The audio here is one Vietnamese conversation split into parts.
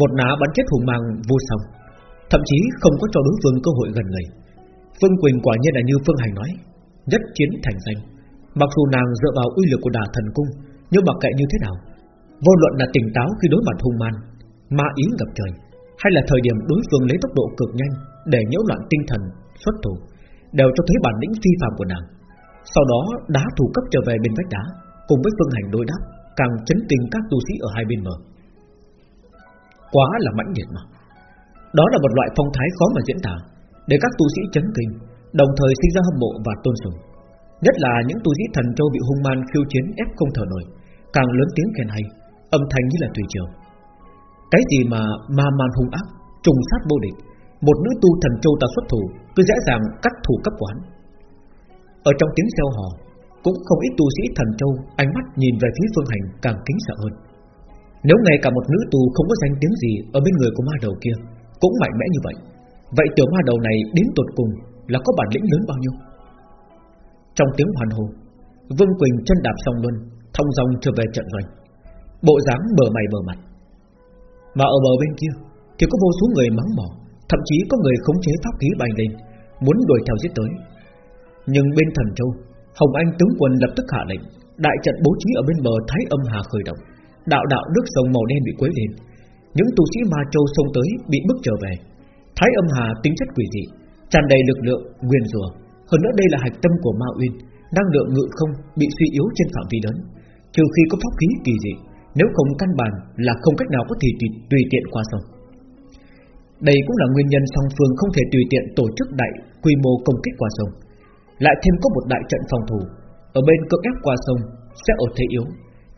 Một ná bắn chết hùng mang vô song. Thậm chí không có cho đối phương cơ hội gần người. Phương Quỳnh quả nhiên là như Phương Hành nói, Nhất chiến thành danh. Mặc dù nàng dựa vào uy lực của đà thần cung, Nhưng mặc kệ như thế nào, Vô luận là tỉnh táo khi đối mặt hung man, Ma ý ngập trời, Hay là thời điểm đối phương lấy tốc độ cực nhanh Để nhiễu loạn tinh thần xuất thủ, Đều cho thấy bản lĩnh phi phàm của nàng. Sau đó, đá thủ cấp trở về bên vách đá, Cùng với phương hành đối đáp, Càng chấn kinh các tu sĩ ở hai bên mở. Quá là mãnh liệt mà. Đó là một loại phong thái khó mà diễn tả, Để các tu sĩ chấn kinh, Đồng thời sinh ra hâm mộ và tôn sùng. Nhất là những tu sĩ thần châu bị hung man khiêu chiến ép không thở nổi, Càng lớn tiếng khen hay, Âm thanh như là tùy chiều Cái gì mà ma man hung ác, Trùng sát vô địch, Một nữ tu thần châu ta xuất thủ Cứ dễ dàng cắt thủ cấp quán. Ở trong tiếng xeo hò, Cũng không ít tu sĩ thần châu Ánh mắt nhìn về phía phương hành càng kính sợ hơn. Nếu ngay cả một nữ tù không có danh tiếng gì Ở bên người của ma đầu kia, Cũng mạnh mẽ như vậy. Vậy tiểu ma đầu này đến tột cùng Là có bản lĩnh lớn bao nhiêu? Trong tiếng hoàn hồ Vương Quỳnh chân đạp song luân Thông dòng trở về trận doanh. Bộ dáng bờ mày bờ mặt. Mà ở bờ bên kia Thì có vô số người mắng mỏ, Thậm chí có người khống chế pháp khí bay lên, Muốn đuổi theo giết tới. Nhưng bên thần châu, Hồng Anh tướng quân lập tức hạ lệnh, Đại trận bố trí ở bên bờ Thái âm hà khởi động. Đạo đạo nước sông màu đen bị quấy lên. Những tu sĩ ma châu xông tới Bị bức trở về. Thái âm hà tính chất quỷ dị tràn đầy lực lượng nguyên rùa hơn nữa đây là hạch tâm của ma uyên năng lượng ngự không bị suy yếu trên phạm vi lớn. Trừ khi có pháp khí kỳ dị nếu không căn bản là không cách nào có thể tùy, tùy tiện qua sông. Đây cũng là nguyên nhân song phương không thể tùy tiện tổ chức đại quy mô công kích qua sông. Lại thêm có một đại trận phòng thủ ở bên cưỡng ép qua sông sẽ ở thế yếu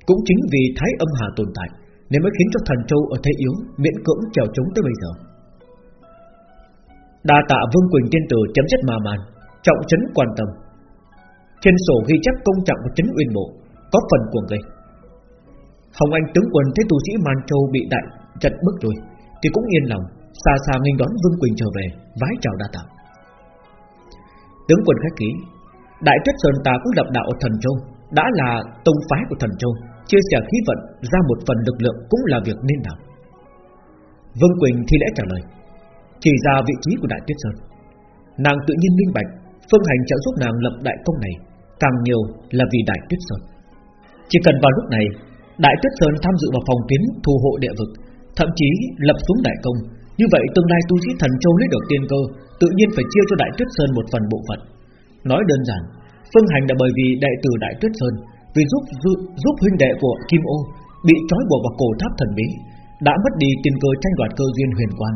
cũng chính vì thái âm hà tồn tại nên mới khiến cho thần châu ở thế yếu miễn cưỡng trèo chống tới bây giờ. Đa tạ Vương Quỳnh tiên tử chấm dứt mà màn, Trọng trấn quan tâm. Trên sổ ghi chép công trọng của trấn uyên bộ, Có phần của người. Hồng Anh tướng quân thấy tu sĩ Man Châu bị đại trận bức rồi, Thì cũng yên lòng, Xa xa nghênh đón Vương Quỳnh trở về, Vái chào đa tạ. Tướng quân khách ký Đại Tuyết Sơn ta cũng lập đạo ở Thần Châu, Đã là tông phái của Thần Châu. Chia sẻ khí vận ra một phần lực lượng Cũng là việc nên làm. Vương Quỳnh thi lễ trả lời, chỉ ra vị trí của Đại Tuyết Sơn. Nàng tự nhiên minh bạch, Phương Hành trợ giúp nàng lập đại công này Càng nhiều là vì Đại Tuyết Sơn. Chỉ cần vào lúc này, Đại Tuyết Sơn tham dự vào phòng tuyến thu hộ địa vực, Thậm chí lập xuống đại công, Như vậy tương lai tu sĩ thần châu lấy được tiên cơ, Tự nhiên phải chia cho Đại Tuyết Sơn một phần bộ phận. Nói đơn giản, Phương Hành đã bởi vì đệ tử Đại Tuyết Sơn vì giúp giúp huynh đệ của Kim Ô Bị trói buộc vào cổ tháp thần bí Đã mất đi tiên cơ tranh đoạt cơ duyên huyền quan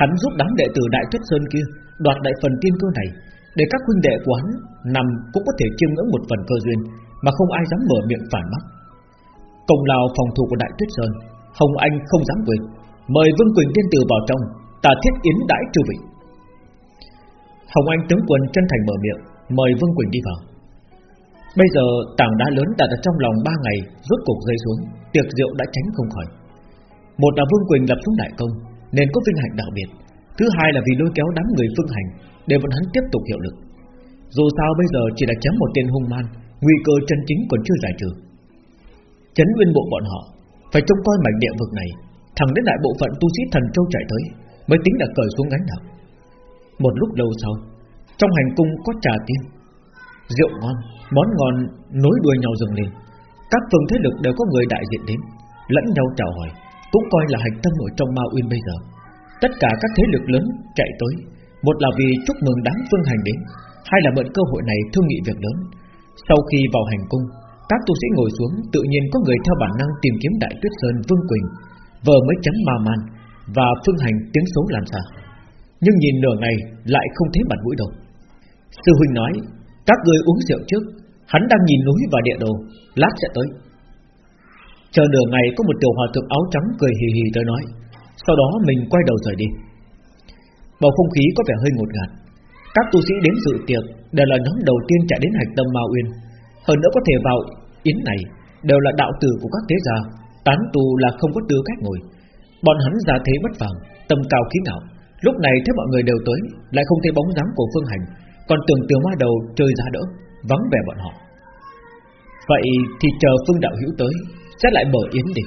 Hắn giúp đám đệ tử Đại Tuyết Sơn kia đoạt đại phần tiên cơ này, để các huynh đệ của hắn nằm cũng có thể chiêm ngưỡng một phần cơ duyên, mà không ai dám mở miệng phản bác. Công lao phòng thủ của Đại Tuyết Sơn, Hồng Anh không dám quên, mời Vương Quỳnh tiên tử vào trong, ta thiết yến đãi chư vị. Hồng Anh tướng quân chân thành mở miệng, mời Vương Quỳnh đi vào. Bây giờ tảng đá lớn đặt ở trong lòng ba ngày rốt cục rơi xuống, tiệc rượu đã tránh không khỏi. Một là Vương Quỳnh lập xuống đại công, nên có vinh hạnh đặc biệt. Thứ hai là vì lôi kéo đám người phương hành để bọn hắn tiếp tục hiệu lực. Dù sao bây giờ chỉ là chém một tên hung man, nguy cơ chân chính còn chưa giải trừ. Chấn nguyên bộ bọn họ phải trông coi mảnh địa vực này, thẳng đến đại bộ phận tu sĩ thần châu chạy tới mới tính là cởi xuống gánh nặng. Một lúc lâu sau, trong hành cung có trà tiên, rượu ngon, món ngon nối đuôi nhau dừng lên. Các phương thế lực đều có người đại diện đến, lẫn nhau chào hỏi, cũng coi là hành tâm ở trong Ma Uyên bây giờ. Tất cả các thế lực lớn chạy tới, một là vì chúc mừng đám phương hành đến, hai là mượn cơ hội này thương nghị việc lớn. Sau khi vào hành cung, các tu sĩ ngồi xuống, tự nhiên có người theo bản năng tìm kiếm Đại Tuyết Sơn Vương Quỳnh, vừa mới chấm ma man và phương hành tiếng xấu làm sao. Nhưng nhìn nửa ngày lại không thấy mặt mũi đâu. Sư huynh nói, các người uống rượu trước, hắn đang nhìn núi và địa đồ, lát sẽ tới. Chờ nửa ngày có một tiểu hòa thượng áo trắng cười hì hì tới nói. Sau đó mình quay đầu rời đi. Bầu không khí có vẻ hơi ngột ngạt. Các tu sĩ đến dự tiệc Đều là nhóm đầu tiên chạy đến hạch tâm Ma Uyên. Hơn nữa có thể vào yến này Đều là đạo tử của các thế gia. Tán tu là không có tư cách ngồi. Bọn hắn ra thế bất phàm Tâm cao khí ngạo. Lúc này thấy mọi người đều tới Lại không thấy bóng dáng của Phương Hành. Còn tưởng tiểu ma đầu chơi ra đỡ, Vắng vẻ bọn họ. Vậy thì chờ Phương Đạo Hữu tới, sẽ lại mở yến đi.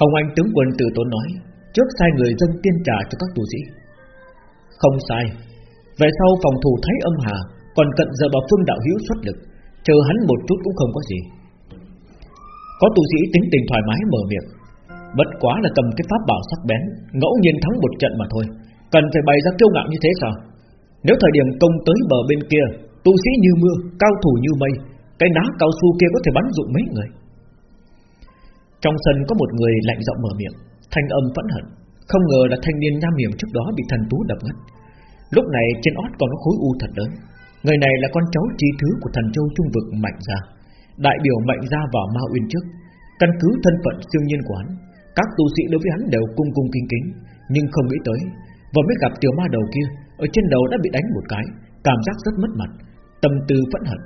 Hồng Anh tướng quân từ tốn nói, Trước sai người dân tiên trà cho các tu sĩ. Không sai, Về sau phòng thủ Thái âm hà, Còn cận giờ bảo phương đạo hữu xuất lực, Chờ hắn một chút cũng không có gì. Có tu sĩ tính tình thoải mái mở miệng, Bất quá là cầm cái pháp bảo sắc bén, Ngẫu nhiên thắng một trận mà thôi. Cần phải bày ra kiêu ngạo như thế sao? Nếu thời điểm công tới bờ bên kia Tu sĩ như mưa, cao thủ như mây Cái ná cao su kia có thể bắn dụng mấy người? Trong sân có một người lạnh giọng mở miệng Thanh âm phẫn hận. Không ngờ là thanh niên nam hiểm trước đó bị thần tú đập ngất. Lúc này trên ót còn có khối u thật lớn. Người này là con cháu trí thứ của thần châu trung vực Mạnh Gia. Đại biểu Mạnh Gia vào Ma Uyên trước. Căn cứ thân phận siêu nhiên của hắn Các tu sĩ đối với hắn đều cung cung kính kính Nhưng không nghĩ tới Vừa mới gặp tiểu ma đầu kia ở trên đầu đã bị đánh một cái, Cảm giác rất mất mặt, Tâm tư phẫn hận.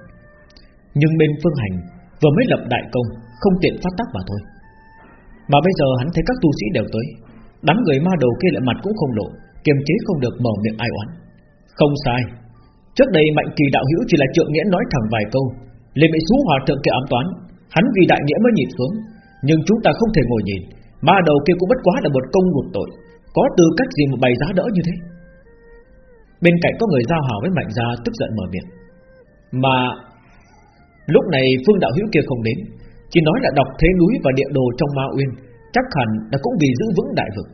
Nhưng bên phương hành Vừa mới lập đại công, Không tiện phát tác mà thôi. Mà bây giờ hắn thấy các tu sĩ đều tới, Đám người ma đầu kia lại mặt cũng không lộ, Kiềm chế không được mở miệng ai oán. Không sai, Trước đây mạnh kỳ đạo hữu chỉ là trượng nghĩa nói thẳng vài câu, liền bị xú hòa thượng kia ám toán, Hắn vì đại nghĩa mới nhìn xuống. Nhưng chúng ta không thể ngồi nhìn, Ma đầu kia cũng bất quá là một công một tội, Có tư cách gì mà bày giá đỡ như thế? Bên cạnh có người giao hảo với mạnh gia tức giận mở miệng. Mà Lúc này phương đạo hữu kia không đến, Chỉ nói là đọc thế núi và địa đồ trong ma uyên, Chắc hẳn là cũng vì giữ vững đại vực.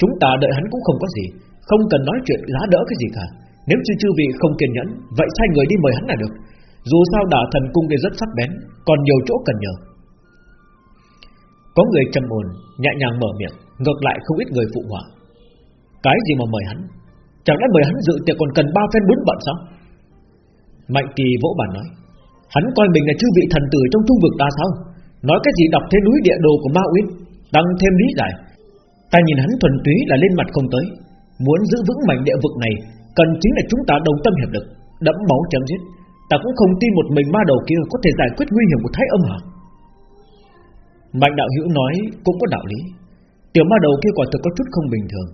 Chúng ta đợi hắn cũng không có gì, Không cần nói chuyện lá đỡ cái gì cả. Nếu chư chư vị không kiên nhẫn, Vậy sai người đi mời hắn là được. Dù sao đả thần cung kia rất sắc bén, Còn nhiều chỗ cần nhờ. Có người trầm ồn Nhẹ nhàng mở miệng, Ngược lại không ít người phụ họa. Cái gì mà mời hắn? Chẳng lẽ mời hắn dự tiệc còn cần ba phen bốn bận sao? Mạnh kỳ vỗ bàn nói, Hắn coi mình là chư vị thần tử trong trung vực ta sao? Nói cái gì đọc thế núi địa đồ của Ma Uyên, Tăng thêm lý giải. Ta nhìn hắn thuần túy là lên mặt không tới. Muốn giữ vững mảnh địa vực này, Cần chính là chúng ta đồng tâm hiệp lực, Đẫm máu chấm giết. Ta cũng không tin một mình ma đầu kia Có thể giải quyết nguy hiểm của thái âm hả? Mạnh đạo hữu nói Cũng có đạo lý. Tiểu ma đầu kia quả thực có chút không bình thường.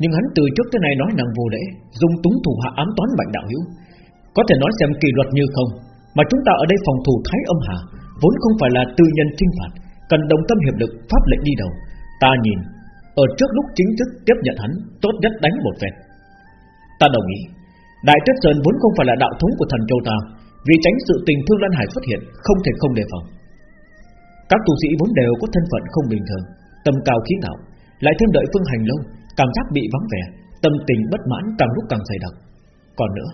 Nhưng hắn từ trước tới nay nói nặng vô lễ, Dung túng thủ hạ ám toán mạnh đạo hữu. Có thể nói xem kỳ luật như không, Mà chúng ta ở đây phòng thủ thái âm hà, Vốn không phải là tư nhân trinh phạt, Cần đồng tâm hiệp lực, pháp lệnh đi đầu. Ta nhìn, Ở trước lúc chính thức tiếp nhận hắn, Tốt nhất đánh một vẹt Ta đồng ý. Đại Tuyết Sơn vốn không phải là đạo thống của thần châu ta, Vì tránh sự tình thương Lan Hải xuất hiện, Không thể không đề phòng. Các tu sĩ vốn đều có thân phận không bình thường, Tâm cao khí ngạo Lại thêm đợi phương hành lâu Cảm giác bị vắng vẻ, Tâm tình bất mãn càng lúc càng dày đặc. Còn nữa,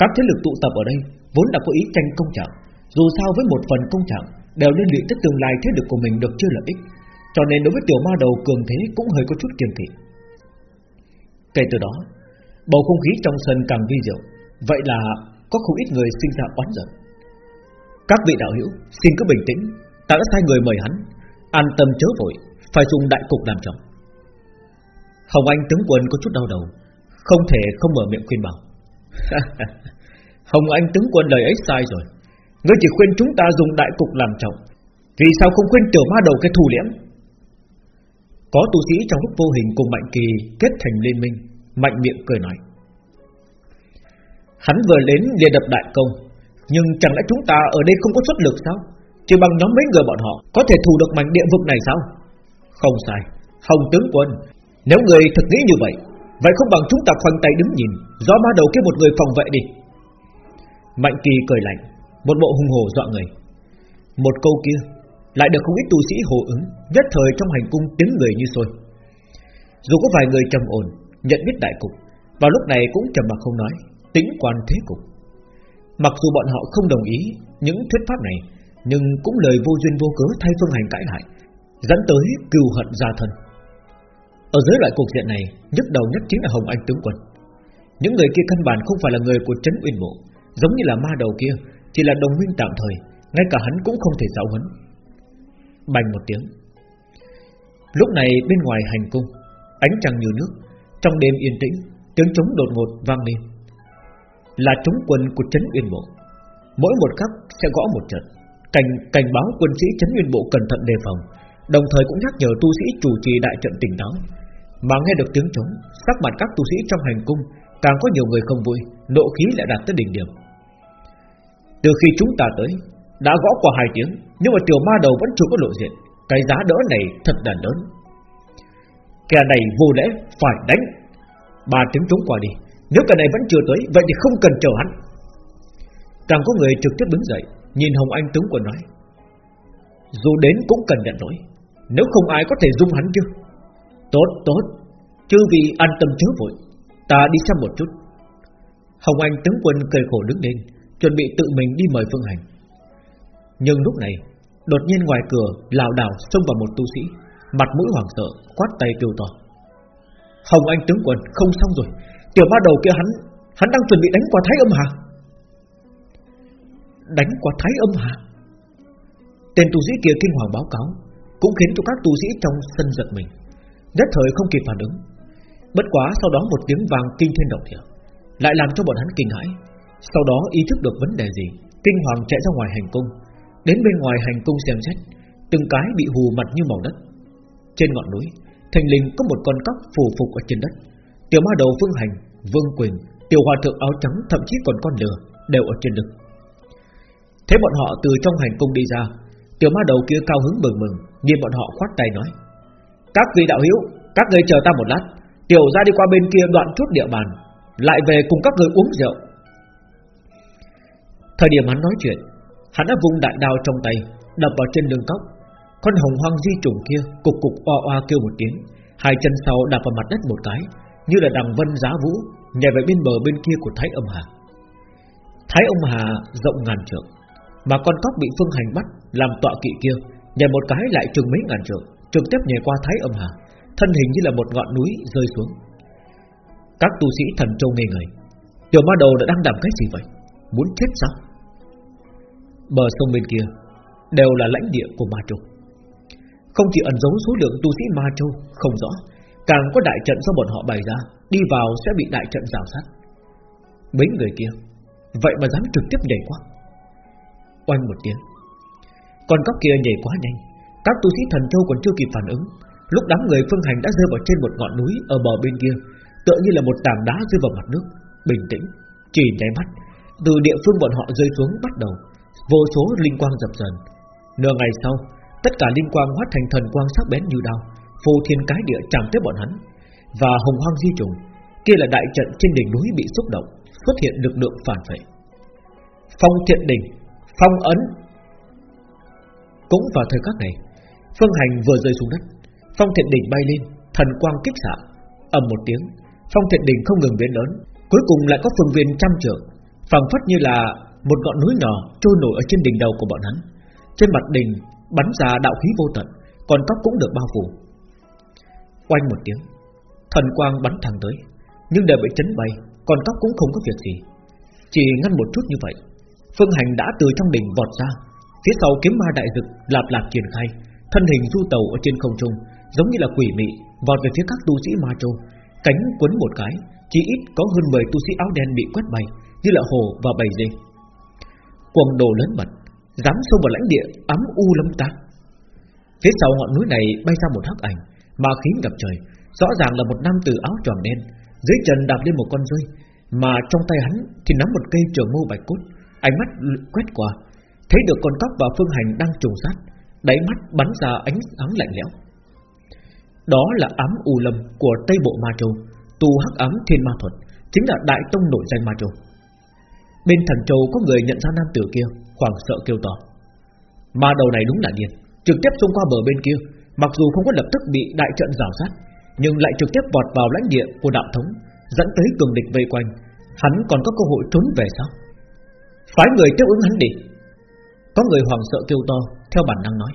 Các thế lực tụ tập ở đây Vốn đã có ý tranh công trạng. Dù sao với một phần công trạng, Đều liên lụy tới tương lai thế lực của mình được chưa lợi ích. Cho nên đối với tiểu ma đầu cường thế Cũng hơi có chút kiêng kỵ. Kể từ đó, Bầu không khí trong sân càng vi diệu. Vậy là có không ít người sinh ra oán giận. Các vị đạo hữu, Xin cứ bình tĩnh. Ta đã sai người mời hắn. An tâm chớ vội, Phải dùng đại cục làm trọng. Hồng Anh tướng quân có chút đau đầu. Không thể không mở miệng khuyên bảo. Hồng Anh tướng quân lời ấy sai rồi. Ngươi chỉ khuyên chúng ta dùng đại cục làm trọng. Vì sao không khuyên tiểu ma đầu cái thù liễm? Có tu sĩ trong lúc vô hình cùng Mạnh Kỳ Kết thành liên minh, Mạnh miệng cười nói. Hắn vừa đến liền đập đại công, Nhưng chẳng lẽ chúng ta ở đây không có xuất lực sao? Chỉ bằng nhóm mấy người bọn họ Có thể thù được mảnh địa vực này sao? Không sai. Hồng tướng quân nếu người thực nghĩ như vậy Vậy không bằng chúng ta khoanh tay đứng nhìn Do ma đầu kia một người phòng vệ đi. Mạnh kỳ cười lạnh, Một bộ hung hồ dọa người. Một câu kia Lại được không ít tu sĩ hồ ứng, Nhất thời trong hành cung tiếng người như sôi. Dù có vài người trầm ổn, Nhận biết đại cục, Vào lúc này cũng trầm mặc không nói, Tính quan thế cục. Mặc dù bọn họ không đồng ý những thuyết pháp này, Nhưng cũng lời vô duyên vô cớ thay phương hành cãi lại, Dẫn tới cừu hận gia thân. Ở dưới loại cục diện này nhức đầu nhất chính là Hồng Anh tướng quân. Những người kia căn bản không phải là người của Trấn Uyên Bộ Giống như là ma đầu kia Chỉ là đồng minh tạm thời Ngay cả hắn cũng không thể giáo huấn. Bành một tiếng. Lúc này bên ngoài hành cung Ánh trăng như nước Trong đêm yên tĩnh Tiếng trống đột ngột vang lên. Là trống quân của Trấn Uyên Bộ Mỗi một khắc sẽ gõ một trận. Cảnh, cảnh báo quân sĩ Trấn Uyên Bộ cẩn thận đề phòng Đồng thời cũng nhắc nhở tu sĩ chủ trì đại trận tỉnh táo. Mà nghe được tiếng trống, Sắc mặt các tu sĩ trong hành cung, Càng có nhiều người không vui, Nộ khí lại đạt tới đỉnh điểm. Từ khi chúng ta tới, Đã gõ qua hai tiếng, Nhưng mà tiểu ma đầu vẫn chưa có lộ diện, Cái giá đỡ này thật là lớn. Kẻ này vô lễ, Phải đánh. Ba tiếng trống qua đi, Nếu kẻ này vẫn chưa tới, Vậy thì không cần chờ hắn. Càng có người trực tiếp đứng dậy, Nhìn Hồng Anh tướng quân nói, Dù đến cũng cần nhận lỗi, Nếu không ai có thể dung hắn chứ. Tốt tốt. Chư vì an tâm chứa vội. Ta đi xem một chút. Hồng Anh tướng quân cười khổ đứng lên, Chuẩn bị tự mình đi mời Phương Hành. Nhưng lúc này, Đột nhiên ngoài cửa, lảo đảo xông vào một tu sĩ, Mặt mũi hoảng sợ, Quát tay kêu to. Hồng Anh tướng quân, không xong rồi. Tiểu ma đầu kia hắn Hắn đang chuẩn bị đánh qua Thái âm hà Đánh qua Thái âm hà Tên tu sĩ kia kinh hoàng báo cáo, Cũng khiến cho các tu sĩ trong sân giật mình. Nhất thời không kịp phản ứng. Bất quá sau đó một tiếng vàng kinh thiên động địa Lại làm cho bọn hắn kinh hãi. Sau đó ý thức được vấn đề gì Kinh hoàng chạy ra ngoài hành cung. Đến bên ngoài hành cung xem xét Từng cái bị hù mặt như màu đất. Trên ngọn núi Thành linh có một con cóc phù phục ở trên đất. Tiểu ma đầu Phương Hành, Vương Quỳnh Tiểu hòa thượng áo trắng thậm chí còn con lừa Đều ở trên đực. Thế bọn họ từ trong hành cung đi ra Tiểu ma đầu kia cao hứng mừng mừng Nhìn bọn họ khoát tay nói các vị đạo hữu, các người chờ ta một lát. Tiểu ra đi qua bên kia đoạn chút địa bàn Lại về cùng các người uống rượu. Thời điểm hắn nói chuyện Hắn đã vung đại đao trong tay Đập vào trên đường cốc. Con hồng hoang di trùng kia Cục cục oa oa kêu một tiếng Hai chân sau đạp vào mặt đất một cái Như là đằng vân giá vũ Nhảy về bên bờ bên kia của Thái âm hà. Thái âm hà rộng ngàn trượng Mà con cóc bị phương hành bắt Làm tọa kỵ kia Nhảy một cái lại chừng mấy ngàn trượng. Trực tiếp nhảy qua Thái âm hà, Thân hình như là một ngọn núi rơi xuống. Các tu sĩ thần châu ngây người. Tiểu ma đầu đã đang làm cái gì vậy? Muốn chết sao? Bờ sông bên kia Đều là lãnh địa của Ma Châu. Không chỉ ẩn giấu số lượng tu sĩ Ma Châu Không rõ, Càng có đại trận do bọn họ bày ra, Đi vào sẽ bị đại trận rào sát. Mấy người kia, Vậy mà dám trực tiếp nhảy qua. Oanh một tiếng, Con cóc kia nhảy quá nhanh các tu sĩ thần châu còn chưa kịp phản ứng. Lúc đám người phương hành đã rơi vào trên một ngọn núi Ở bờ bên kia Tựa như là một tảng đá rơi vào mặt nước Bình tĩnh Chỉ nháy mắt Từ địa phương bọn họ rơi xuống bắt đầu Vô số linh quang dập dần. Nửa ngày sau Tất cả linh quang hóa thành thần quang sắc bén như đao phô thiên cái địa chạm tới bọn hắn Và hồng hoang di trùng Kia là đại trận trên đỉnh núi bị xúc động Xuất hiện lực lượng phản vệ, Phong thiện đỉnh Phong ấn. Cũng vào thời khắc này Phương hành vừa rơi xuống đất Phong thiện đỉnh bay lên Thần quang kích xạ ầm một tiếng Phong thiện đỉnh không ngừng biến lớn Cuối cùng lại có phương viên trăm trượng phẳng phất như là một ngọn núi nhỏ trôi nổi ở trên đỉnh đầu của bọn hắn. Trên mặt đỉnh bắn ra đạo khí vô tận, còn tóc cũng được bao phủ. Quanh một tiếng, thần quang bắn thẳng tới, nhưng đều bị chấn bay, còn tóc cũng không có việc gì. Chỉ ngăn một chút như vậy, Phương Hành đã từ trong đỉnh vọt ra, phía sau kiếm ma đại dực lạp lạp triển khai, thân hình du tàu ở trên không trung, giống như là quỷ mị, vọt về phía các tu sĩ ma châu, cánh quấn một cái, chỉ ít có hơn 10 tu sĩ áo đen bị quét bay, như là hồ và bầy dê. Quần đồ lớn mật Dám xông vào lãnh địa ấm u lâm ta. Phía sau ngọn núi này bay ra một hắc ảnh Mà khí ngập trời Rõ ràng là một nam tử áo tròn đen Dưới chân đạp lên một con rơi Mà trong tay hắn thì nắm một cây trường mâu bạch cốt Ánh mắt quét qua Thấy được con cóc và phương hành đang trùng sát Đáy mắt bắn ra ánh sáng lạnh lẽo. Đó là ám u lâm của Tây Bộ Ma Châu Tu hắc ám thiên ma thuật, Chính là đại tông nổi danh Ma Châu. Bên thần châu có người nhận ra nam tử kia, Hoảng sợ kêu to. Ma đầu này đúng là điên, Trực tiếp xông qua bờ bên kia, Mặc dù không có lập tức bị đại trận rào sát, Nhưng lại trực tiếp vọt vào lãnh địa của đạo thống, Dẫn tới cường địch vây quanh. Hắn còn có cơ hội trốn về sao? Phái người tiếp ứng hắn đi. Có người hoàng sợ kêu to theo bản năng nói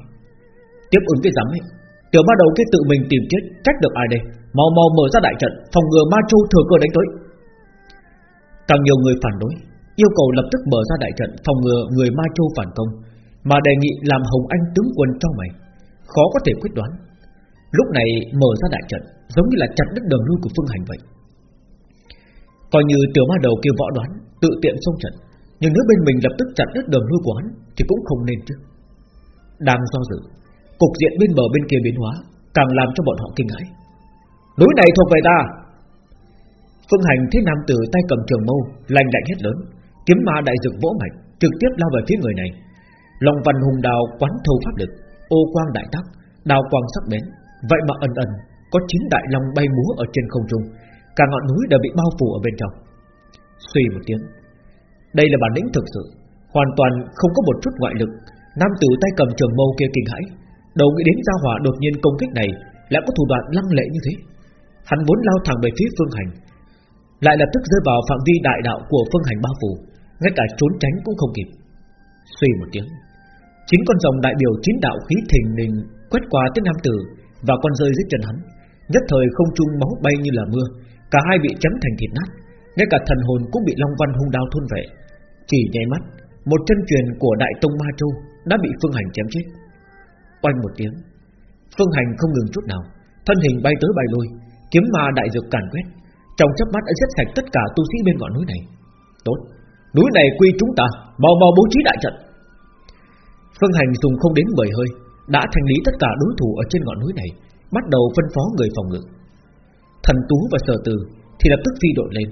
Tiếp ứng cái rắm ấy Tiểu ma đầu kia tự mình tìm chết Trách được ai đây Mau mau mở ra đại trận Phòng ngừa ma châu thừa cơ đánh tới Càng nhiều người phản đối yêu cầu lập tức mở ra đại trận phòng ngừa người Ma Châu phản công, mà đề nghị làm Hồng Anh tướng quân cho mày, khó có thể quyết đoán. Lúc này mở ra đại trận, giống như là chặt đứt đường lui của Phương Hành vậy. Coi như tiểu ma đầu kia võ đoán, tự tiện xông trận, nhưng nếu bên mình lập tức chặt đứt đường lui của hắn, thì cũng không nên chứ. Đang do dự, cục diện bên bờ bên kia biến hóa, càng làm cho bọn họ kinh hãi. Núi này thuộc về ta. Phương Hành thấy nam tử tay cầm trường mâu, lành lạnh hết lớn, Kiếm ma đại dược vỗ mạch Trực tiếp lao về phía người này. Lòng văn hùng đào quán thâu pháp lực Ô quang đại tắc Đào quang sắc bén. Vậy mà ẩn ẩn Có chín đại long bay múa ở trên không trung Cả ngọn núi đều bị bao phủ ở bên trong. Suy một tiếng Đây là bản lĩnh thực sự Hoàn toàn không có một chút ngoại lực Nam tử tay cầm trường mâu kia kinh hãi. Đầu nghĩ đến gia hỏa đột nhiên công kích này, Lại có thủ đoạn lăng lệ như thế. Hắn muốn lao thẳng về phía phương hành. Lại lập tức rơi vào phạm vi đại đạo của phương hành bao phủ, Ngay cả trốn tránh cũng không kịp. Suy một tiếng, Chính con rồng đại biểu chín đạo khí thình lình Quét qua tới nam tử Và con rơi dưới chân hắn. Nhất thời không trung máu bay như là mưa, Cả hai bị chấm thành thịt nát, Ngay cả thần hồn cũng bị Long Văn hung đao thôn vệ. Chỉ nháy mắt một chân truyền của Đại Tông Ma Châu Đã bị Phương Hành chém chết. Oanh một tiếng, Phương Hành không ngừng chút nào, Thân hình bay tới bay lui, Kiếm ma đại dược càn quét, Trong chớp mắt đã giết sạch tất cả tu sĩ bên ngọn núi này. Tốt, Núi này quy chúng ta, Mau mau bố trí đại trận. Phương Hành dùng không đến 10 hơi, Đã thành lý tất cả đối thủ ở trên ngọn núi này, Bắt đầu phân phó người phòng ngự. Thần Tú và Sở Từ Thì lập tức phi đội lên,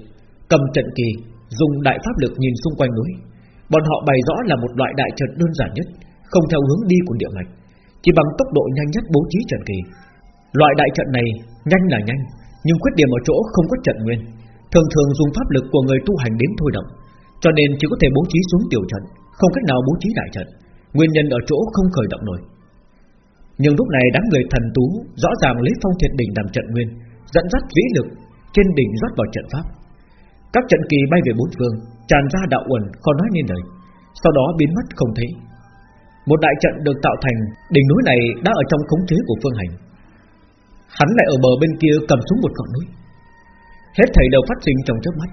Cầm trận kỳ, Dùng đại pháp lực nhìn xung quanh núi. Bọn họ bày rõ là một loại đại trận đơn giản nhất, Không theo hướng đi của địa mạch Chỉ bằng tốc độ nhanh nhất bố trí trận kỳ. Loại đại trận này nhanh là nhanh, Nhưng khuyết điểm ở chỗ không có trận nguyên. Thường thường dùng pháp lực của người tu hành đến thôi động, Cho nên chỉ có thể bố trí xuống tiểu trận, Không cách nào bố trí đại trận. Nguyên nhân ở chỗ không khởi động nổi. Nhưng lúc này đám người thần tú Rõ ràng lấy phong thiệt đỉnh làm trận nguyên, Dẫn dắt vĩ lực Trên đỉnh rót vào trận pháp. Các trận kỳ bay về bốn phương Tràn ra đạo uẩn, khó nói nên lời. Sau đó biến mất không thấy. Một đại trận được tạo thành, Đỉnh núi này đã ở trong khống chế của phương hành. Hắn lại ở bờ bên kia cầm xuống một ngọn núi. Hết thầy đều phát sinh trong chớp mắt.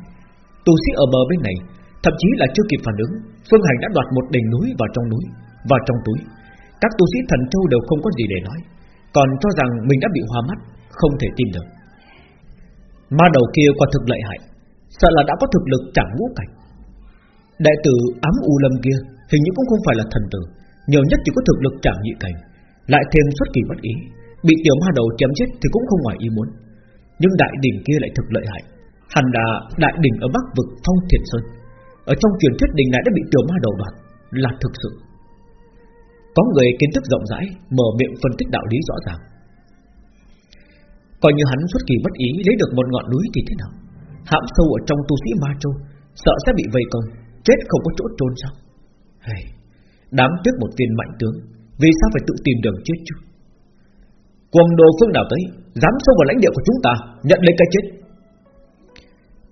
Tu sĩ ở bờ bên này, Thậm chí là chưa kịp phản ứng, Phương Hành đã đoạt một đỉnh núi vào trong núi, Vào trong túi. Các tu sĩ thần châu đều không có gì để nói, Còn cho rằng mình đã bị hoa mắt, Không thể tin được. Ma đầu kia quả thực lợi hại, Sợ là đã có thực lực chẳng ngũ cảnh. Đại tử ám u lâm kia Hình như cũng không phải là thần tử, Nhiều nhất chỉ có thực lực chẳng nhị cảnh, Lại thêm xuất kỳ bất ý, Bị tiểu ma đầu chém chết thì cũng không ngoài ý muốn. Nhưng đại đỉnh kia lại thực lợi hại, Hẳn là đại đỉnh ở bắc vực phong thiện sơn. Ở trong truyền thuyết đỉnh này đã bị tiểu ma đầu đoạt, Là thực sự. Có người kiến thức rộng rãi, Mở miệng phân tích đạo lý rõ ràng. Coi như hắn xuất kỳ bất ý Lấy được một ngọn núi thì thế nào? Hãm sâu ở trong tu sĩ ma châu, Sợ sẽ bị vây công. Chết không có chỗ trôn sao? Hey, Đáng tiếc một viên mạnh tướng Vì sao phải tự tìm đường chết chứ? Quần đồ phương nào tới Dám sâu vào lãnh địa của chúng ta Nhận lấy cái chết.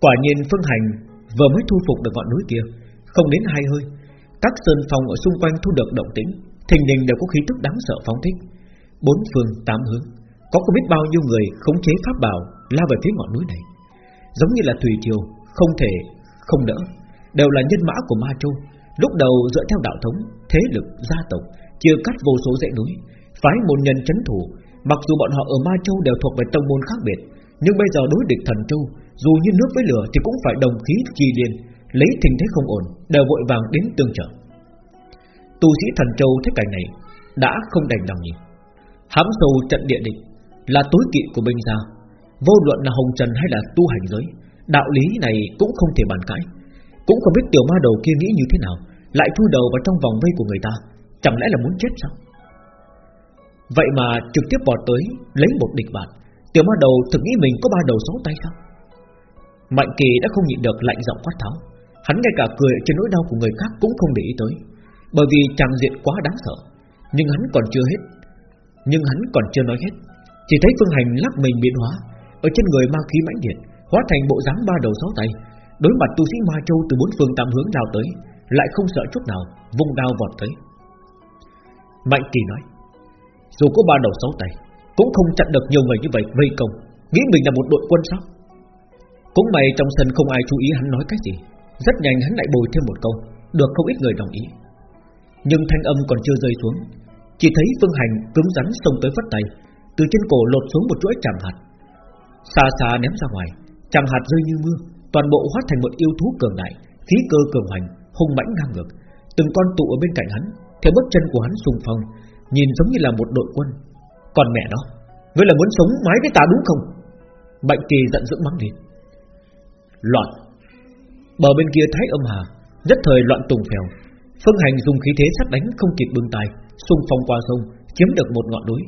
Quả nhiên phương hành Vừa mới thu phục được ngọn núi kia Không đến hai hơi Các sơn phòng ở xung quanh thu được động tĩnh Thình lình đều có khí tức đáng sợ phóng thích. Bốn phương tám hướng Có không biết bao nhiêu người khống chế pháp bảo Lao về phía ngọn núi này. Giống như là tùy chiều, Không thể không đỡ. Đều là nhân mã của Ma Châu. Lúc đầu dựa theo đạo thống Thế lực, gia tộc Chia cắt vô số dãy núi Phái môn nhân chấn thủ. Mặc dù bọn họ ở Ma Châu đều thuộc về tông môn khác biệt Nhưng bây giờ đối địch thần Châu Dù như nước với lửa thì cũng phải đồng khí chi liên Lấy tình thế không ổn Đều vội vàng đến tương trợ. Tu sĩ thần Châu thấy cảnh này Đã không đành lòng nhìn Hám sâu trận địa địch Là tối kỵ của binh gia. Vô luận là hồng trần hay là tu hành giới Đạo lý này cũng không thể bàn cãi. Cũng không biết tiểu ma đầu kia nghĩ như thế nào, Lại chui đầu vào trong vòng vây của người ta. Chẳng lẽ là muốn chết sao? Vậy mà trực tiếp bỏ tới, Lấy một địch bạn Tiểu ma đầu thực nghĩ mình có ba đầu sáu tay sao? Mạnh kỳ đã không nhịn được, lạnh giọng quát tháo. Hắn ngay cả cười trên nỗi đau của người khác Cũng không để ý tới. Bởi vì tràng diện quá đáng sợ. Nhưng hắn còn chưa hết. Nhưng hắn còn chưa nói hết. Chỉ thấy phương hành lắc mình biến hóa. Ở trên người ma khí mãnh liệt, Hóa thành bộ dáng ba đầu sáu tay. Đối mặt tu sĩ ma châu từ bốn phương tám hướng lao tới, Lại không sợ chút nào, Vung đao vọt tới. Mạnh kỳ nói, dù có ba đầu sáu tay, Cũng không chặn được nhiều người như vậy vây công, Nghĩ mình là một đội quân sao? Cũng may trong sân không ai chú ý hắn nói cái gì, Rất nhanh hắn lại bồi thêm một câu, Được không ít người đồng ý. Nhưng thanh âm còn chưa rơi xuống, Chỉ thấy phương hành cứng rắn xông tới phất tay, Từ trên cổ lột xuống một chuỗi chạm hạt. Xa xa ném ra ngoài, Chạm hạt rơi như mưa. Toàn bộ hóa thành một yêu thú cường đại, Khí cơ cường hành, hung mãnh ngang ngược. Từng con tụ ở bên cạnh hắn, Theo bước chân của hắn xung phong, Nhìn giống như là một đội quân. Còn mẹ nó, Ngươi là muốn sống mái với ta đúng không? Bạch kỳ giận dữ mắng lên. Loạn. Bờ bên kia thái âm hà, Nhất thời loạn tùng phèo. Phương hành dùng khí thế sắt đánh không kịp bưng tay Xung phong qua sông, Chiếm được một ngọn núi,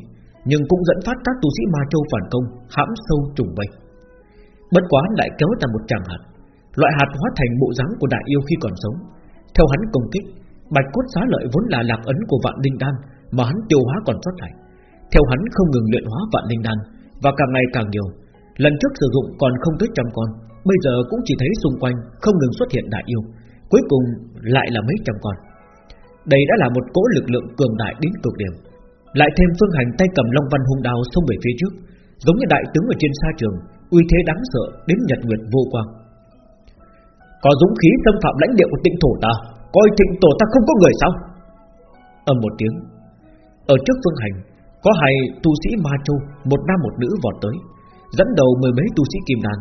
Nhưng cũng dẫn phát các tu sĩ Ma Châu phản công, Hãm sâu trùng vây. Bất quá lại kéo ra một tràng hạt, Loại hạt hóa thành bộ dáng của đại yêu khi còn sống. Theo hắn công kích, Bạch cốt xá lợi vốn là lạc ấn của vạn linh đan Mà hắn tiêu hóa còn sót lại. Theo hắn không ngừng luyện hóa vạn linh đan Và càng ngày càng nhiều, Lần trước sử dụng còn không tới trăm con, Bây giờ cũng chỉ thấy xung quanh Không ngừng xuất hiện đại yêu, Cuối cùng lại là mấy trăm con. Đây đã là một cỗ lực lượng cường đại đến cực điểm. Lại thêm phương hành tay cầm long văn hung đao xông về phía trước, Giống như đại tướng ở trên sa trường Uy thế đáng sợ đến nhật nguyệt vô quang. Có dũng khí xâm phạm lãnh địa của tịnh thổ ta, Coi tịnh thổ ta không có người sao? Âm một tiếng. Ở trước phương hành, Có hai tu sĩ ma châu Một nam một nữ vọt tới, Dẫn đầu mười mấy tu sĩ kim đàn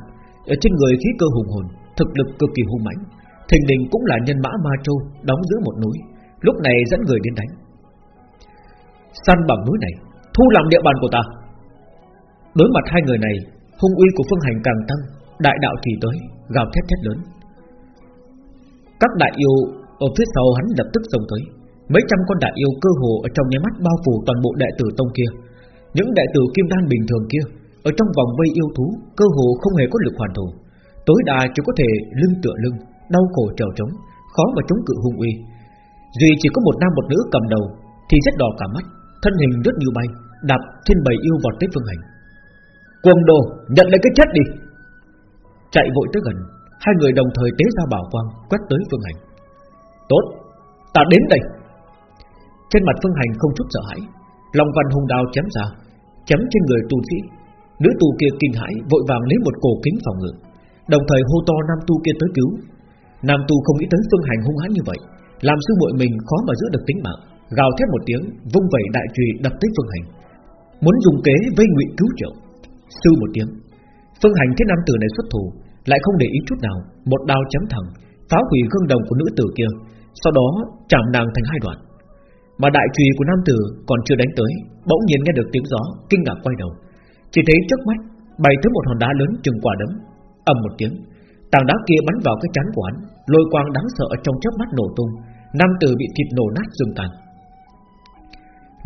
Ở trên người khí cơ hùng hồn, Thực lực cực kỳ hung mãnh. Thình đình cũng là nhân mã ma châu Đóng giữ một núi, Lúc này dẫn người đến đánh. Săn bằng núi này, Thu làm địa bàn của ta. Đối mặt hai người này Hung uy của phương hành càng tăng, Đại đạo thì tới, Gào thét thét lớn. Các đại yêu ở phía sau hắn lập tức xông tới. Mấy trăm con đại yêu cơ hồ Ở trong nháy mắt bao phủ toàn bộ đệ tử tông kia. Những đệ tử kim đan bình thường kia, Ở trong vòng vây yêu thú, Cơ hồ không hề có lực hoàn thủ. Tối đa chỉ có thể lưng tựa lưng, Đau khổ trèo trống, Khó mà chống cự hung uy. Duy chỉ có một nam một nữ cầm đầu, Thì rất đỏ cả mắt, Thân hình rất như bay, Đạp trên bầy yêu vọt tới phương hành. Cuồng đồ, nhận lấy cái chết đi. Chạy vội tới gần, Hai người đồng thời tế ra bảo quang, Quét tới phương hành. Tốt, Ta đến đây. Trên mặt phương hành không chút sợ hãi Long văn hung đao chém ra, Chém trên người tu sĩ. Nữ tu kia kinh hãi, vội vàng lấy một cổ kính phòng ngự, Đồng thời hô to nam tu kia tới cứu. Nam tu không nghĩ tới phương hành hung hãn như vậy, Làm sư muội mình khó mà giữ được tính mạng, Gào thét một tiếng, Vung vẩy đại trùy đập tới phương hành. Muốn dùng kế vây ngụy cứu trợ Sư một tiếng. Phương hành thấy nam tử này xuất thủ, Lại không để ý chút nào, Một đao chém thẳng, Phá hủy gương đồng của nữ tử kia, Sau đó chạm nàng thành hai đoạn. Mà đại trùy của nam tử còn chưa đánh tới, Bỗng nhiên nghe được tiếng gió, Kinh ngạc quay đầu. Chỉ thấy trước mắt bay tới một hòn đá lớn chừng quả đấm, ầm một tiếng, tảng đá kia bắn vào cái chán của hắn, lôi quang đáng sợ trong chớp mắt nổ tung, nam tử bị thịt nổ nát rừng tàn.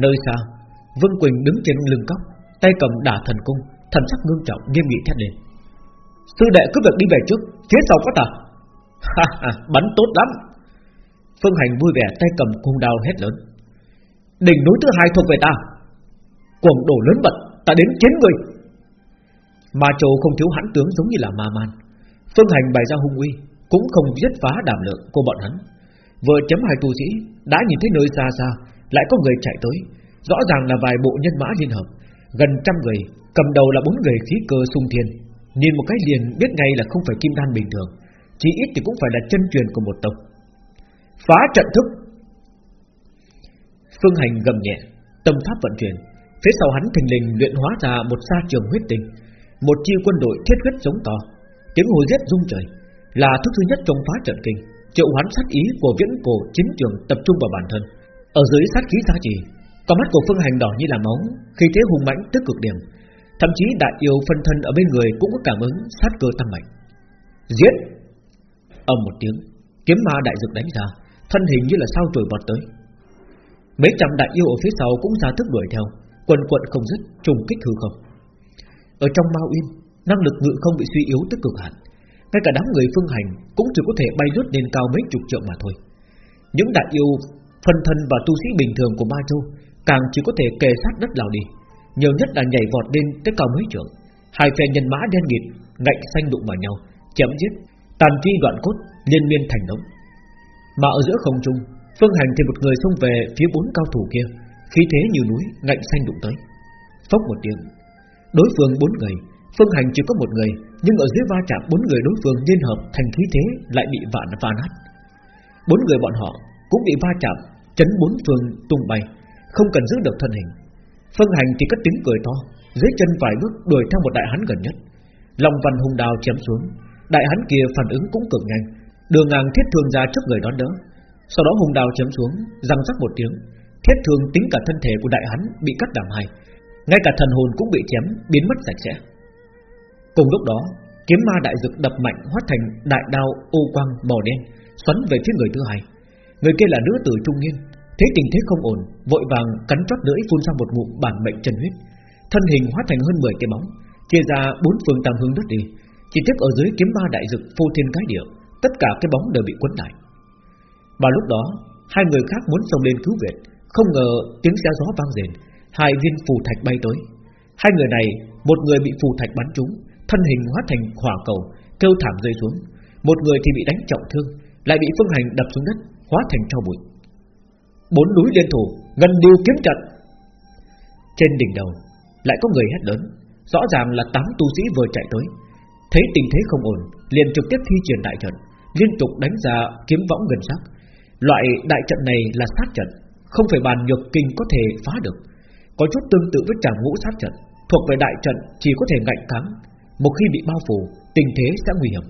Nơi xa, vương quỳnh đứng trên lưng cốc, tay cầm đả thần cung thần sắc ngưng trọng, nghiêm nghị thét lên. Sư đệ cứ việc đi về trước, phía sau có ta. Ha ha, bắn tốt lắm. Phương hành vui vẻ tay cầm cung đao hét lớn. Đỉnh núi thứ hai thuộc về ta. Cuồng đổ lớn bật ta đến chiến người. Ma Châu không thiếu hãn tướng giống như là Ma Man. Phương Hành bày ra hung uy, Cũng không giết phá đảm lượng của bọn hắn. Vừa chấm hai tu sĩ, Đã nhìn thấy nơi xa xa, Lại có người chạy tới. Rõ ràng là vài bộ nhân mã liên hợp, Gần trăm người Cầm đầu là bốn người khí cơ sung thiên. Nhìn một cái liền biết ngay là không phải kim đan bình thường Chỉ ít thì cũng phải là chân truyền của một tộc. Phá trận thức. Phương Hành gầm nhẹ Tâm pháp vận chuyển. Phía sau hắn thình lình luyện hóa ra một sa trường huyết tinh một chi quân đội thiết huyết giống to, tiếng hô giết rung trời, là thức thứ nhất trong phá trận kinh, triệu hoán sát ý của viễn cổ chiến trường tập trung vào bản thân. Ở dưới sát khí gia trì, con mắt của Phương Hành đỏ như là máu, khi thế hùng mãnh tức cực điểm, thậm chí đại yêu phân thân ở bên người cũng có cảm ứng sát cơ tăng mạnh. Giết! ầm một tiếng, kiếm ma đại dược đánh ra, thân hình như là sao trời vọt tới. Mấy trăm đại yêu ở phía sau cũng ra thức đuổi theo, quần quận không dứt, trùng kích hư không. Ở trong Ma Uyên Năng lực ngự không bị suy yếu tới cực hạn Ngay cả đám người phương hành Cũng chỉ có thể bay lướt lên cao mấy chục trượng mà thôi Những đại yêu Phân thân và tu sĩ bình thường của Ma Châu Càng chỉ có thể kề sát đất lào đi nhiều nhất là nhảy vọt lên tới cao mấy trường. Hai phe nhân mã đen nghịt, Ngạnh xanh đụng vào nhau, Chém giết, Tàn chi đoạn cốt, liên miên thành đống. Mà ở giữa không trung, Phương hành thì một người xông về phía bốn cao thủ kia. Khí thế như núi, ngạnh xanh đụng tới. Phốc một tiếng, Đối phương bốn người, Phương Hành chỉ có một người, Nhưng ở dưới va chạm bốn người đối phương liên hợp thành khí thế Lại bị vạn va nát. Bốn người bọn họ cũng bị va chạm, Chấn bốn phương tung bay, Không cần giữ được thân hình. Phương Hành thì cất tiếng cười to, Dưới chân vài bước đuổi theo một đại hán gần nhất. Long văn hùng đào chém xuống, Đại hán kia phản ứng cũng cực nhanh Đường ngang thiết thương ra trước người đón đỡ. Sau đó hùng đào chém xuống, Răng rắc một tiếng, Thiết thương tính cả thân thể của đại hán bị cắt đàm hai, ngay cả thần hồn cũng bị chém, Biến mất sạch sẽ. Cùng lúc đó, Kiếm ma đại dực đập mạnh hóa thành đại đao ô quang màu đen, Xoắn về phía người thứ hai. Người kia là nữ tử trung niên thế tình thế không ổn, Vội vàng cắn chót lưỡi phun ra một ngụm bản mệnh chân huyết. Thân hình hóa thành hơn 10 cái bóng Chia ra bốn phương tam hướng đất đi. Chỉ tiếp ở dưới kiếm ba đại dực phô thiên cái địa, Tất cả cái bóng đều bị quấn lại. Và lúc đó, Hai người khác muốn xông lên cứu viện. Không ngờ tiếng xe gió vang rền, Hai viên phù thạch bay tới. Hai người này, Một người bị phù thạch bắn trúng, Thân hình hóa thành hỏa cầu, Kêu thảm rơi xuống. Một người thì bị đánh trọng thương, Lại bị phương hành đập xuống đất, Hóa thành tro bụi. Bốn núi liên thủ, Ngân điêu kiếm trận. Trên đỉnh đầu, Lại có người hét lớn, Rõ ràng là tám tu sĩ vừa chạy tới. Thấy tình thế không ổn, liền trực tiếp thi triển đại trận, Liên tục đánh ra kiếm võng gần sắc. Loại đại trận này là sát trận, Không phải bàn nhược kinh có thể phá được. Có chút tương tự với tràng ngũ sát trận, Thuộc về đại trận chỉ có thể ngạnh kháng. Một khi bị bao phủ, Tình thế sẽ nguy hiểm.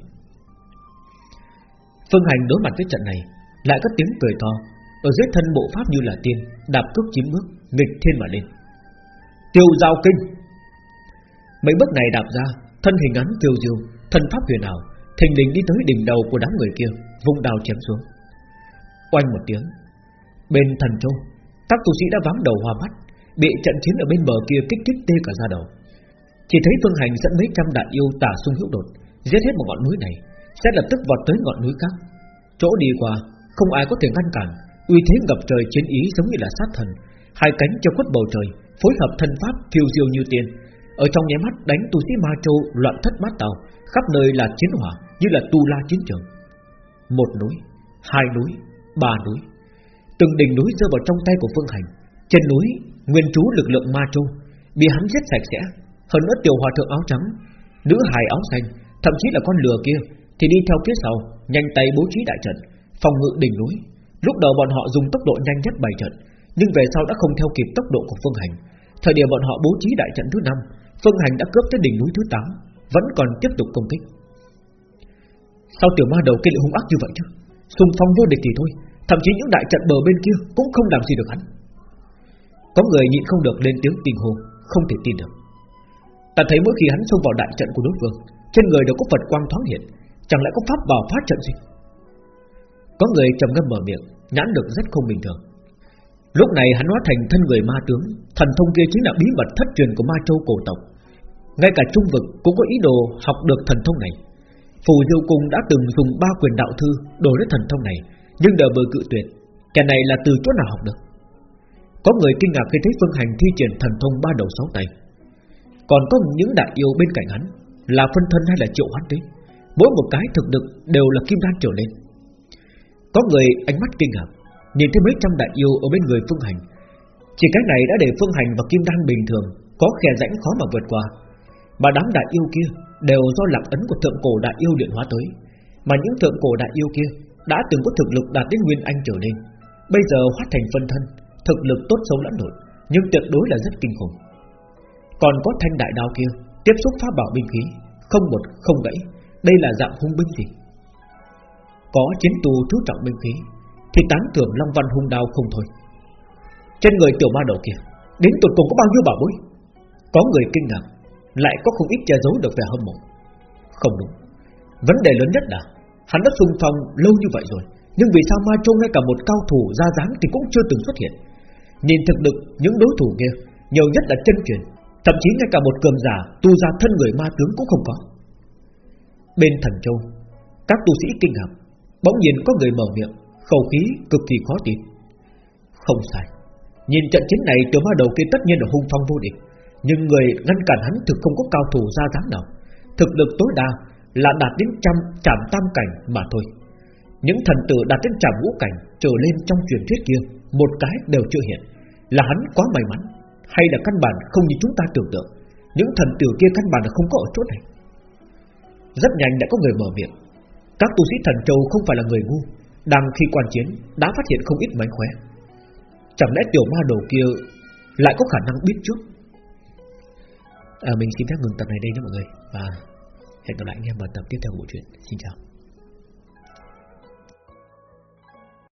Phương Hành đối mặt với trận này, Lại có tiếng cười to. Ở dưới thân bộ pháp như là tiên, Đạp cước chín bước, Nghịch thiên mà lên. Tiêu giao kinh. Mấy bước này đạp ra, Thân hình ngắn tiêu diêu, Thân pháp huyền ảo, Thình lình đi tới đỉnh đầu của đám người kia, vung đào chém xuống. Oanh một tiếng, Bên thần châu, Các tu sĩ đã vắng đầu hoa mắt, Bị trận chiến ở bên bờ kia kích thích tê cả ra đầu. Chỉ thấy phương hành dẫn mấy trăm đại yêu tả xung hữu đột, Giết hết một ngọn núi này, Sẽ lập tức vọt tới ngọn núi khác. Chỗ đi qua, Không ai có thể ngăn cản. Uy thế ngập trời chiến ý giống như là sát thần, Hai cánh cho quất bầu trời, Phối hợp thân pháp phiêu diêu như tiên. Ở trong nháy mắt đánh tu sĩ ma châu Loạn thất bát tàu Khắp nơi là chiến hỏa Như là tu la chiến trường. Một núi, Hai núi, Ba núi. Từng đỉnh núi rơi vào trong tay của Phương Hành. Trên núi, Nguyên trú lực lượng ma châu, Bị hắn giết sạch sẽ. Hơn nữa tiểu hòa thượng áo trắng, Nữ hài áo xanh, Thậm chí là con lừa kia, Thì đi theo phía sau, Nhanh tay bố trí đại trận, Phòng ngự đỉnh núi. Lúc đầu bọn họ dùng tốc độ nhanh nhất bày trận, Nhưng về sau đã không theo kịp tốc độ của Phương Hành. Thời điểm bọn họ bố trí đại trận thứ năm, Phương Hành đã cướp tới đỉnh núi thứ 8 Vẫn còn tiếp tục công kích. Sao tiểu ma đầu kia lại hung ác như vậy chứ? Xung phong vô địch thì thôi, Thậm chí những đại trận bờ bên kia Cũng không làm gì được hắn. Có người nhịn không được lên tiếng tình hồ Không thể tin được. Ta thấy mỗi khi hắn xông vào đại trận của đối phương, Trên người đều có Phật quang thoáng hiện, Chẳng lẽ có pháp bảo phát trận gì? Có người trầm ngâm mở miệng Nhãn được rất không bình thường Lúc này hắn hóa thành thân người ma tướng Thần thông kia chính là bí mật thất truyền của ma châu cổ tộc Ngay cả trung vực cũng có ý đồ học được thần thông này Phù Diêu Cung đã từng dùng ba quyền đạo thư đổi lấy thần thông này, nhưng đều vừa cự tuyệt. Kẻ này là từ chỗ nào học được? Có người kinh ngạc khi thấy Phương Hành thi triển thần thông ba đầu sáu tay. Còn có những đại yêu bên cạnh hắn, là phân thân hay là triệu hoán đấy, mỗi một cái thực lực đều là kim đan trở lên. Có người ánh mắt kinh ngạc, nhìn thấy mấy trăm đại yêu ở bên người Phương Hành. Chỉ cái này đã để Phương Hành và kim đan bình thường có khe rãnh khó mà vượt qua, mà đám đại yêu kia đều do lạc ấn của thượng cổ đại yêu điện hóa tới, mà những thượng cổ đại yêu kia đã từng có thực lực đạt đến nguyên anh trở lên, bây giờ hóa thành phân thân, thực lực tốt xấu lẫn lộn, nhưng tuyệt đối là rất kinh khủng. Còn có thanh đại đao kia, tiếp xúc pháp bảo binh khí, không một không gãy, đây là dạng hung binh gì? Có chiến tu chú trọng binh khí, thì tán tưởng Long Văn hung đao không thôi. Trên người tiểu ma đầu kia, đến tuột cùng có bao nhiêu bảo bối? Có người kinh ngạc, lại có không ít che giấu được vẻ hâm mộ. Không đúng, vấn đề lớn nhất là hắn đã xung phong lâu như vậy rồi, nhưng vì sao ma Châu ngay cả một cao thủ ra dáng thì cũng chưa từng xuất hiện? Nhìn thực lực những đối thủ kia, nhiều nhất là chân truyền, thậm chí ngay cả một cường giả tu ra thân người ma tướng cũng không có. Bên Thần Châu, các tu sĩ kinh ngạc, bỗng nhiên có người mở miệng, khẩu khí cực kỳ khó tin. Không sai, nhìn trận chiến này tiểu ma đầu kia tất nhiên là hung phong vô địch. Nhưng người ngăn cản hắn thực không có cao thủ ra dáng nào. Thực lực tối đa là đạt đến trăm trảm tam cảnh mà thôi. Những thần tử đạt đến trảm ngũ cảnh Trở lên trong truyền thuyết kia Một cái đều chưa hiện. Là hắn quá may mắn Hay là căn bản không như chúng ta tưởng tượng. Những thần tử kia căn bản là không có ở chỗ này. Rất nhanh đã có người mở miệng. Các tu sĩ thần châu không phải là người ngu Đang khi quan chiến Đã phát hiện không ít mánh khóe. Chẳng lẽ tiểu ma đầu kia Lại có khả năng biết trước? À, Mình xin phép ngừng tập này đây nhé mọi người. Và hẹn gặp lại anh em vào tập tiếp theo của bộ truyện. Xin chào.